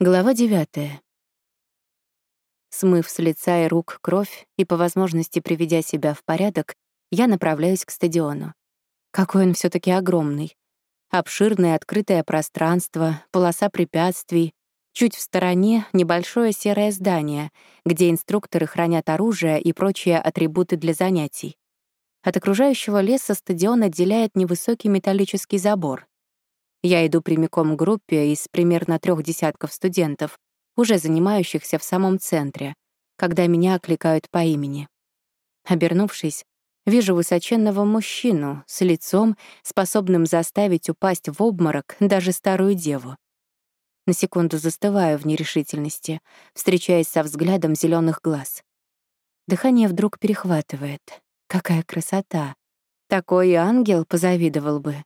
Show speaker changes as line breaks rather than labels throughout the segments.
Глава девятая. Смыв с лица и рук кровь и по возможности приведя себя в порядок, я направляюсь к стадиону. Какой он все таки огромный. Обширное открытое пространство, полоса препятствий, чуть в стороне небольшое серое здание, где инструкторы хранят оружие и прочие атрибуты для занятий. От окружающего леса стадион отделяет невысокий металлический забор. Я иду прямиком к группе из примерно трех десятков студентов, уже занимающихся в самом центре, когда меня окликают по имени. Обернувшись, вижу высоченного мужчину с лицом, способным заставить упасть в обморок даже старую деву. На секунду застываю в нерешительности, встречаясь со взглядом зеленых глаз. Дыхание вдруг перехватывает. Какая красота! Такой ангел позавидовал бы.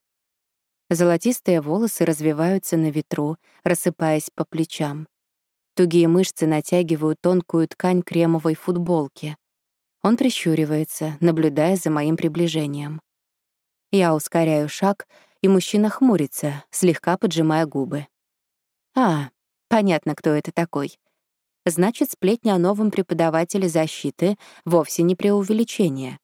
Золотистые волосы развиваются на ветру, рассыпаясь по плечам. Тугие мышцы натягивают тонкую ткань кремовой футболки. Он прищуривается, наблюдая за моим приближением. Я ускоряю шаг, и мужчина хмурится, слегка поджимая губы. А, понятно, кто это такой. Значит, сплетни о новом преподавателе защиты вовсе не преувеличение.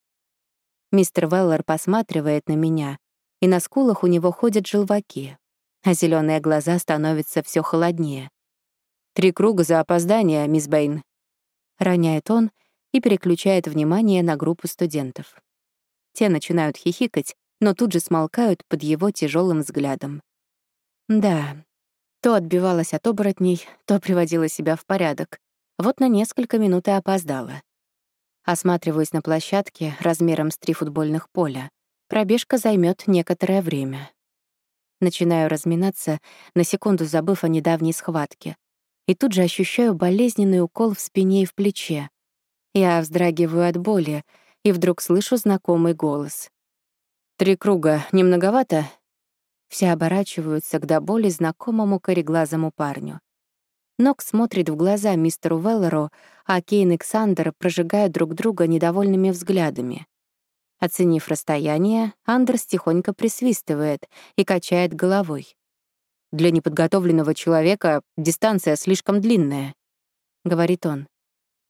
Мистер Веллер посматривает на меня, и на скулах у него ходят желваки, а зеленые глаза становятся все холоднее. «Три круга за опоздание, мисс Бэйн», — роняет он и переключает внимание на группу студентов. Те начинают хихикать, но тут же смолкают под его тяжелым взглядом. Да, то отбивалась от оборотней, то приводила себя в порядок. Вот на несколько минут и опоздала. Осматриваюсь на площадке размером с три футбольных поля. Пробежка займет некоторое время. Начинаю разминаться, на секунду забыв о недавней схватке. И тут же ощущаю болезненный укол в спине и в плече. Я вздрагиваю от боли и вдруг слышу знакомый голос. «Три круга не многовато?» Все оборачиваются к до боли знакомому кореглазому парню. Нок смотрит в глаза мистеру Веллеру, а Кейн и Ксандер прожигают друг друга недовольными взглядами. Оценив расстояние, Андерс тихонько присвистывает и качает головой. «Для неподготовленного человека дистанция слишком длинная», — говорит он.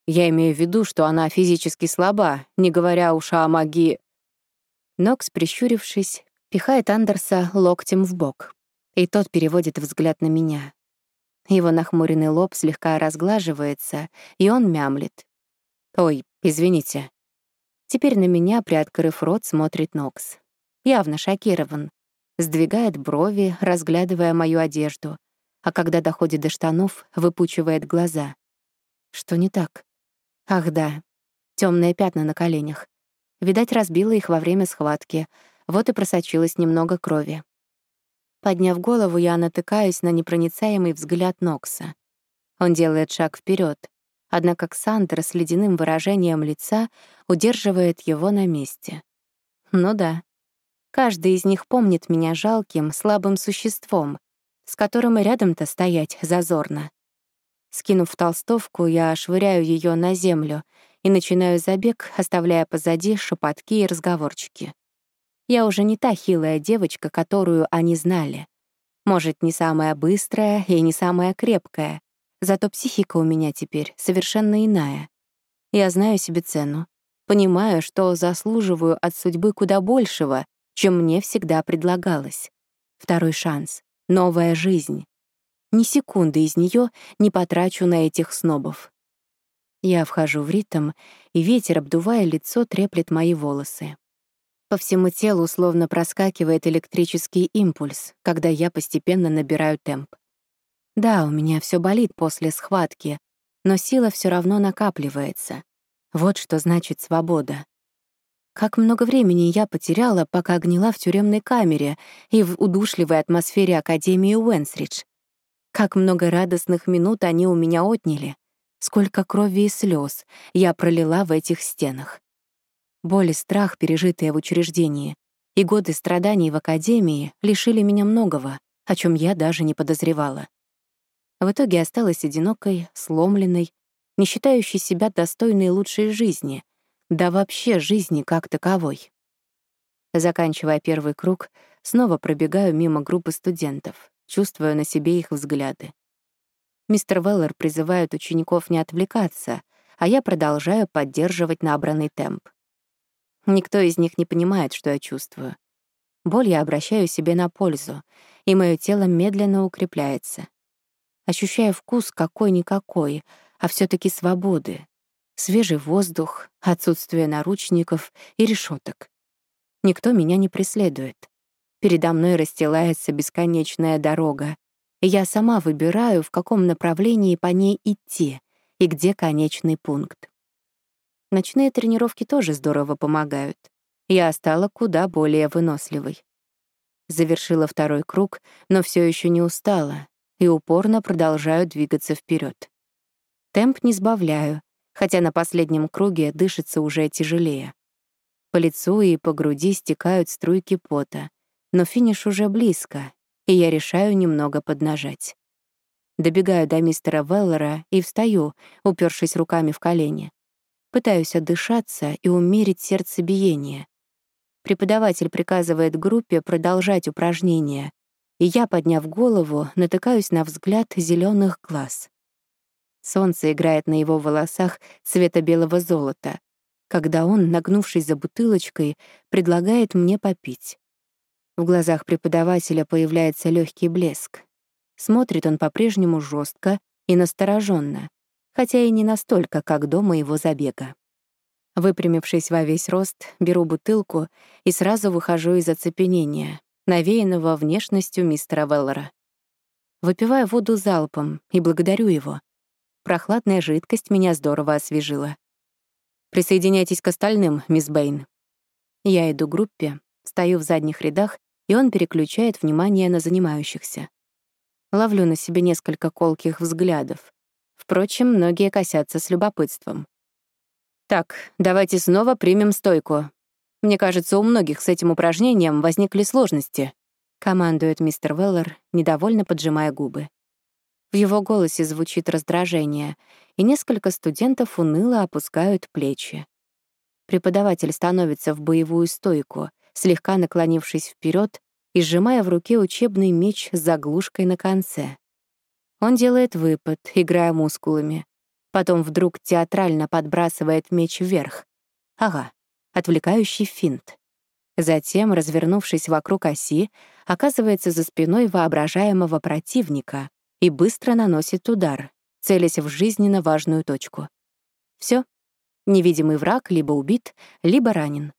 «Я имею в виду, что она физически слаба, не говоря уж о магии...» Нокс, прищурившись, пихает Андерса локтем в бок, и тот переводит взгляд на меня. Его нахмуренный лоб слегка разглаживается, и он мямлет. «Ой, извините», Теперь на меня, приоткрыв рот, смотрит Нокс. Явно шокирован. Сдвигает брови, разглядывая мою одежду. А когда доходит до штанов, выпучивает глаза. Что не так? Ах да, темные пятна на коленях. Видать, разбила их во время схватки. Вот и просочилось немного крови. Подняв голову, я натыкаюсь на непроницаемый взгляд Нокса. Он делает шаг вперед, Однако Ксандр с ледяным выражением лица удерживает его на месте. Ну да. Каждый из них помнит меня жалким, слабым существом, с которым и рядом-то стоять зазорно. Скинув толстовку, я швыряю ее на землю и начинаю забег, оставляя позади шепотки и разговорчики. Я уже не та хилая девочка, которую они знали. Может, не самая быстрая и не самая крепкая, Зато психика у меня теперь совершенно иная. Я знаю себе цену, понимаю, что заслуживаю от судьбы куда большего, чем мне всегда предлагалось. Второй шанс, новая жизнь. Ни секунды из нее не потрачу на этих снобов. Я вхожу в ритм, и ветер, обдувая лицо, треплет мои волосы. По всему телу словно проскакивает электрический импульс, когда я постепенно набираю темп. Да, у меня все болит после схватки, но сила все равно накапливается. Вот что значит свобода. Как много времени я потеряла, пока гнила в тюремной камере и в удушливой атмосфере Академии Уэнсридж. Как много радостных минут они у меня отняли. Сколько крови и слез я пролила в этих стенах. Боль и страх, пережитые в учреждении, и годы страданий в Академии лишили меня многого, о чем я даже не подозревала. В итоге осталась одинокой, сломленной, не считающей себя достойной лучшей жизни, да вообще жизни как таковой. Заканчивая первый круг, снова пробегаю мимо группы студентов, чувствуя на себе их взгляды. Мистер Веллер призывает учеников не отвлекаться, а я продолжаю поддерживать набранный темп. Никто из них не понимает, что я чувствую. Боль я обращаю себе на пользу, и мое тело медленно укрепляется. Ощущаю вкус какой-никакой, а все таки свободы. Свежий воздух, отсутствие наручников и решеток. Никто меня не преследует. Передо мной расстилается бесконечная дорога, и я сама выбираю, в каком направлении по ней идти и где конечный пункт. Ночные тренировки тоже здорово помогают. Я стала куда более выносливой. Завершила второй круг, но все еще не устала и упорно продолжаю двигаться вперед. Темп не сбавляю, хотя на последнем круге дышится уже тяжелее. По лицу и по груди стекают струйки пота, но финиш уже близко, и я решаю немного поднажать. Добегаю до мистера Веллера и встаю, упершись руками в колени. Пытаюсь отдышаться и умерить сердцебиение. Преподаватель приказывает группе продолжать упражнения, и я, подняв голову, натыкаюсь на взгляд зеленых глаз. Солнце играет на его волосах цвета белого золота, когда он, нагнувшись за бутылочкой, предлагает мне попить. В глазах преподавателя появляется легкий блеск. Смотрит он по-прежнему жестко и настороженно, хотя и не настолько, как до моего забега. Выпрямившись во весь рост, беру бутылку и сразу выхожу из оцепенения, навеянного внешностью мистера Веллера. Выпиваю воду залпом и благодарю его. Прохладная жидкость меня здорово освежила. «Присоединяйтесь к остальным, мисс Бэйн». Я иду к группе, стою в задних рядах и он переключает внимание на занимающихся. Ловлю на себе несколько колких взглядов. Впрочем, многие косятся с любопытством. «Так, давайте снова примем стойку. Мне кажется, у многих с этим упражнением возникли сложности», — командует мистер Веллер, недовольно поджимая губы. В его голосе звучит раздражение, и несколько студентов уныло опускают плечи. Преподаватель становится в боевую стойку, слегка наклонившись вперед и сжимая в руке учебный меч с заглушкой на конце. Он делает выпад, играя мускулами. Потом вдруг театрально подбрасывает меч вверх. Ага, отвлекающий финт. Затем, развернувшись вокруг оси, оказывается за спиной воображаемого противника и быстро наносит удар, целясь в жизненно важную точку. Все. Невидимый враг либо убит, либо ранен.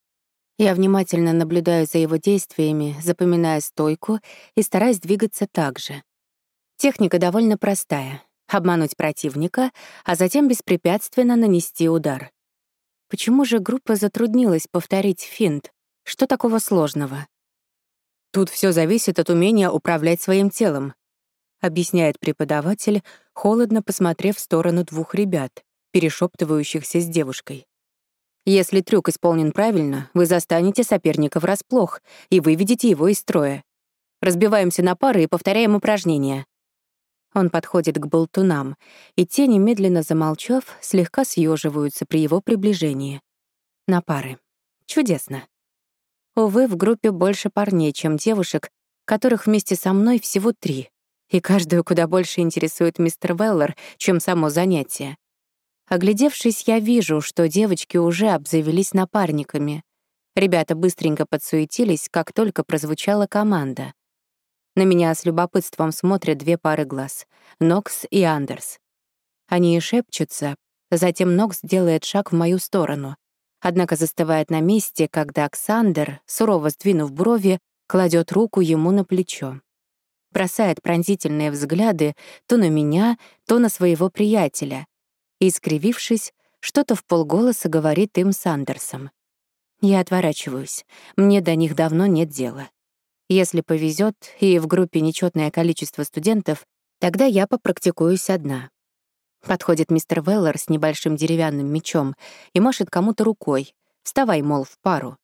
Я внимательно наблюдаю за его действиями, запоминая стойку и стараясь двигаться так же. Техника довольно простая — обмануть противника, а затем беспрепятственно нанести удар. Почему же группа затруднилась повторить финт? Что такого сложного? Тут все зависит от умения управлять своим телом, объясняет преподаватель, холодно посмотрев в сторону двух ребят, перешептывающихся с девушкой. Если трюк исполнен правильно, вы застанете соперника врасплох и выведете его из строя. Разбиваемся на пары и повторяем упражнения. Он подходит к болтунам, и те, немедленно замолчав, слегка съеживаются при его приближении. На пары. Чудесно. Увы, в группе больше парней, чем девушек, которых вместе со мной всего три, и каждую куда больше интересует мистер Веллер, чем само занятие. Оглядевшись, я вижу, что девочки уже обзавелись напарниками. Ребята быстренько подсуетились, как только прозвучала команда. На меня с любопытством смотрят две пары глаз — Нокс и Андерс. Они шепчутся, затем Нокс делает шаг в мою сторону, однако застывает на месте, когда Оксандр, сурово сдвинув брови, кладет руку ему на плечо. Бросает пронзительные взгляды то на меня, то на своего приятеля, и, скривившись, что-то в полголоса говорит им с Андерсом. Я отворачиваюсь, мне до них давно нет дела. Если повезет и в группе нечетное количество студентов, тогда я попрактикуюсь одна. Подходит мистер Веллер с небольшим деревянным мечом и машет кому-то рукой. «Вставай, мол, в пару».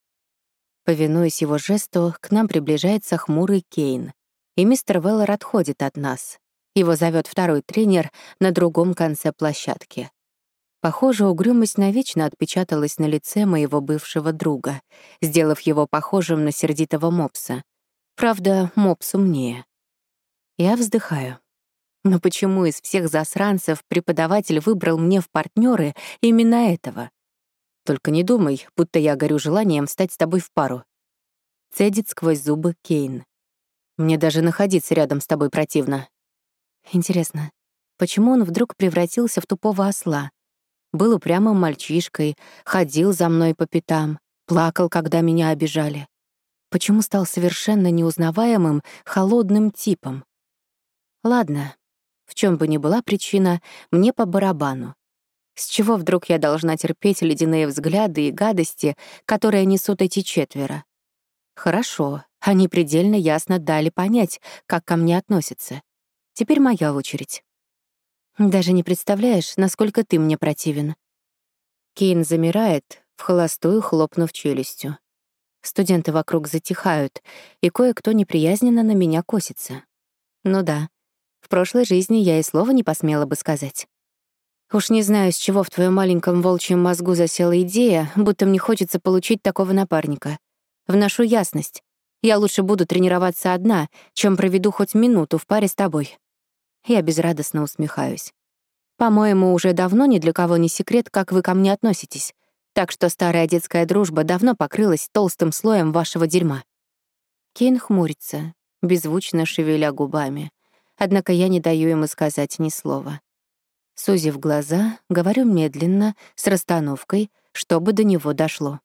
Повинуясь его жесту, к нам приближается хмурый Кейн, и мистер Веллер отходит от нас, его зовет второй тренер на другом конце площадки. Похоже, угрюмость навечно отпечаталась на лице моего бывшего друга, сделав его похожим на сердитого мопса. Правда, мопс умнее. Я вздыхаю. Но почему из всех засранцев преподаватель выбрал мне в партнеры именно этого? Только не думай, будто я горю желанием стать с тобой в пару. Цедит сквозь зубы Кейн. Мне даже находиться рядом с тобой противно. Интересно, почему он вдруг превратился в тупого осла? Был упрямым мальчишкой, ходил за мной по пятам, плакал, когда меня обижали. Почему стал совершенно неузнаваемым, холодным типом? Ладно, в чем бы ни была причина, мне по барабану. С чего вдруг я должна терпеть ледяные взгляды и гадости, которые несут эти четверо? Хорошо, они предельно ясно дали понять, как ко мне относятся. Теперь моя очередь. Даже не представляешь, насколько ты мне противен. Кейн замирает, в холостую хлопнув челюстью. Студенты вокруг затихают, и кое-кто неприязненно на меня косится. Ну да, в прошлой жизни я и слова не посмела бы сказать. Уж не знаю, с чего в твоем маленьком волчьем мозгу засела идея, будто мне хочется получить такого напарника. Вношу ясность. Я лучше буду тренироваться одна, чем проведу хоть минуту в паре с тобой. Я безрадостно усмехаюсь. По-моему, уже давно ни для кого не секрет, как вы ко мне относитесь. Так что старая детская дружба давно покрылась толстым слоем вашего дерьма. Кейн хмурится, беззвучно шевеля губами однако я не даю ему сказать ни слова. Сузив глаза, говорю медленно, с расстановкой, чтобы до него дошло.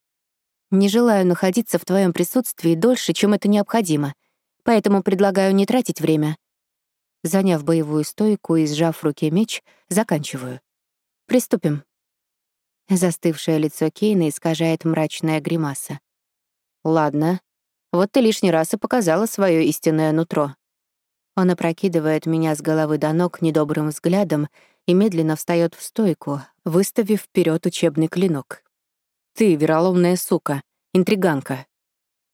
«Не желаю находиться в твоем присутствии дольше, чем это необходимо, поэтому предлагаю не тратить время». Заняв боевую стойку и сжав в руке меч, заканчиваю. «Приступим». Застывшее лицо Кейна искажает мрачная гримаса. «Ладно, вот ты лишний раз и показала свое истинное нутро. Он опрокидывает меня с головы до ног недобрым взглядом и медленно встает в стойку, выставив вперед учебный клинок. «Ты, вероломная сука, интриганка».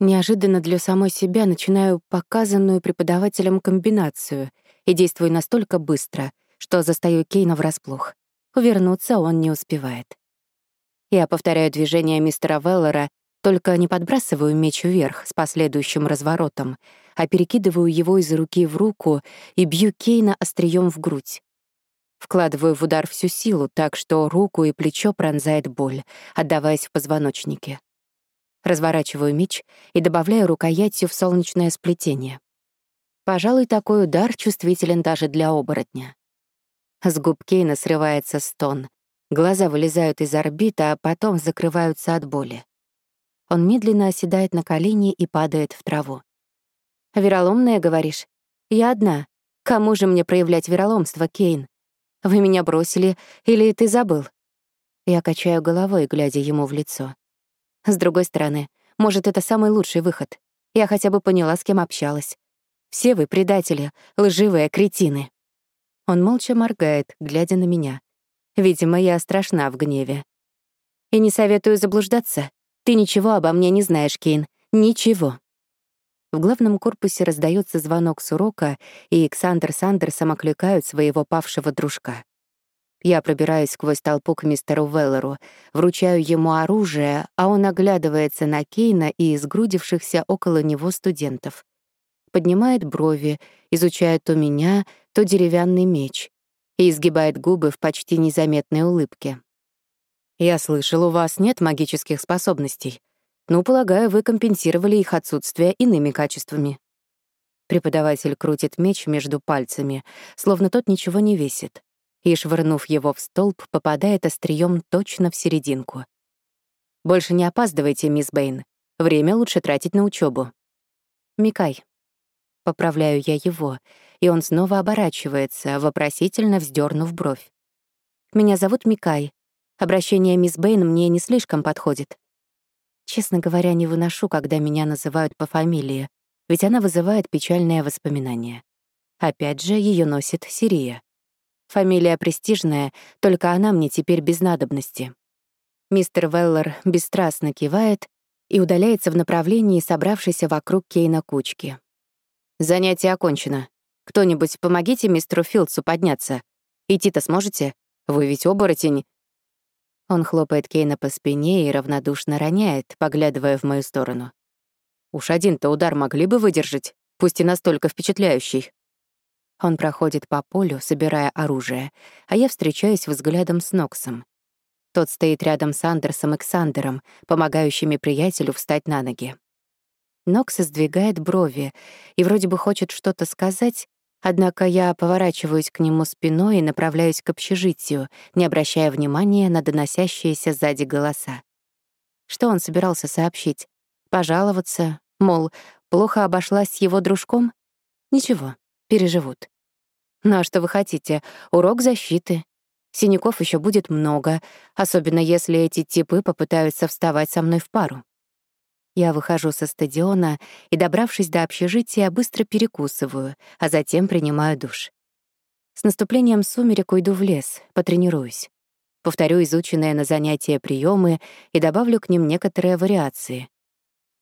Неожиданно для самой себя начинаю показанную преподавателем комбинацию и действую настолько быстро, что застаю Кейна врасплох. Увернуться он не успевает. Я повторяю движение мистера Веллера только не подбрасываю меч вверх с последующим разворотом, а перекидываю его из руки в руку и бью Кейна острием в грудь. Вкладываю в удар всю силу, так что руку и плечо пронзает боль, отдаваясь в позвоночнике. Разворачиваю меч и добавляю рукоятью в солнечное сплетение. Пожалуй, такой удар чувствителен даже для оборотня. С губ Кейна срывается стон. Глаза вылезают из орбиты, а потом закрываются от боли. Он медленно оседает на колени и падает в траву. «Вероломная, говоришь? Я одна. Кому же мне проявлять вероломство, Кейн? Вы меня бросили или ты забыл?» Я качаю головой, глядя ему в лицо. С другой стороны, может, это самый лучший выход. Я хотя бы поняла, с кем общалась. Все вы предатели, лживые кретины. Он молча моргает, глядя на меня. Видимо, я страшна в гневе. И не советую заблуждаться. Ты ничего обо мне не знаешь, Кейн. Ничего. В главном корпусе раздается звонок с урока, и Александр с Андерсом своего павшего дружка. Я пробираюсь сквозь толпу к мистеру Веллеру, вручаю ему оружие, а он оглядывается на Кейна и изгрудившихся около него студентов. Поднимает брови, изучает то меня, то деревянный меч и изгибает губы в почти незаметной улыбке. «Я слышал, у вас нет магических способностей. Ну, полагаю, вы компенсировали их отсутствие иными качествами». Преподаватель крутит меч между пальцами, словно тот ничего не весит, и, швырнув его в столб, попадает острием точно в серединку. «Больше не опаздывайте, мисс Бэйн. Время лучше тратить на учебу. «Микай». Поправляю я его, и он снова оборачивается, вопросительно вздернув бровь. «Меня зовут Микай, Обращение мисс Бэйн мне не слишком подходит. Честно говоря, не выношу, когда меня называют по фамилии, ведь она вызывает печальное воспоминание. Опять же, ее носит Сирия. Фамилия престижная, только она мне теперь без надобности. Мистер Веллер бесстрастно кивает и удаляется в направлении собравшейся вокруг Кейна кучки. «Занятие окончено. Кто-нибудь помогите мистеру Филдсу подняться. Идти-то сможете? Вы ведь оборотень, он хлопает Кейна по спине и равнодушно роняет, поглядывая в мою сторону. «Уж один-то удар могли бы выдержать, пусть и настолько впечатляющий». Он проходит по полю, собирая оружие, а я встречаюсь взглядом с Ноксом. Тот стоит рядом с Андерсом и Ксандером, помогающими приятелю встать на ноги. Нокс сдвигает брови и вроде бы хочет что-то сказать, однако я поворачиваюсь к нему спиной и направляюсь к общежитию, не обращая внимания на доносящиеся сзади голоса. Что он собирался сообщить? Пожаловаться? Мол, плохо обошлась с его дружком? Ничего, переживут. Ну а что вы хотите? Урок защиты. Синяков еще будет много, особенно если эти типы попытаются вставать со мной в пару. Я выхожу со стадиона и, добравшись до общежития, быстро перекусываю, а затем принимаю душ. С наступлением сумерек уйду в лес, потренируюсь. Повторю изученные на занятия приемы и добавлю к ним некоторые вариации.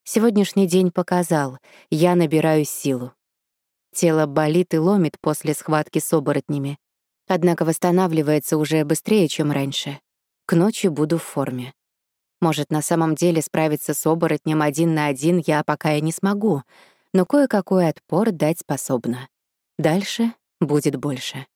Сегодняшний день показал, я набираю силу. Тело болит и ломит после схватки с оборотнями, однако восстанавливается уже быстрее, чем раньше. К ночи буду в форме. Может, на самом деле справиться с оборотнем один на один я пока и не смогу, но кое-какой отпор дать способна. Дальше будет больше.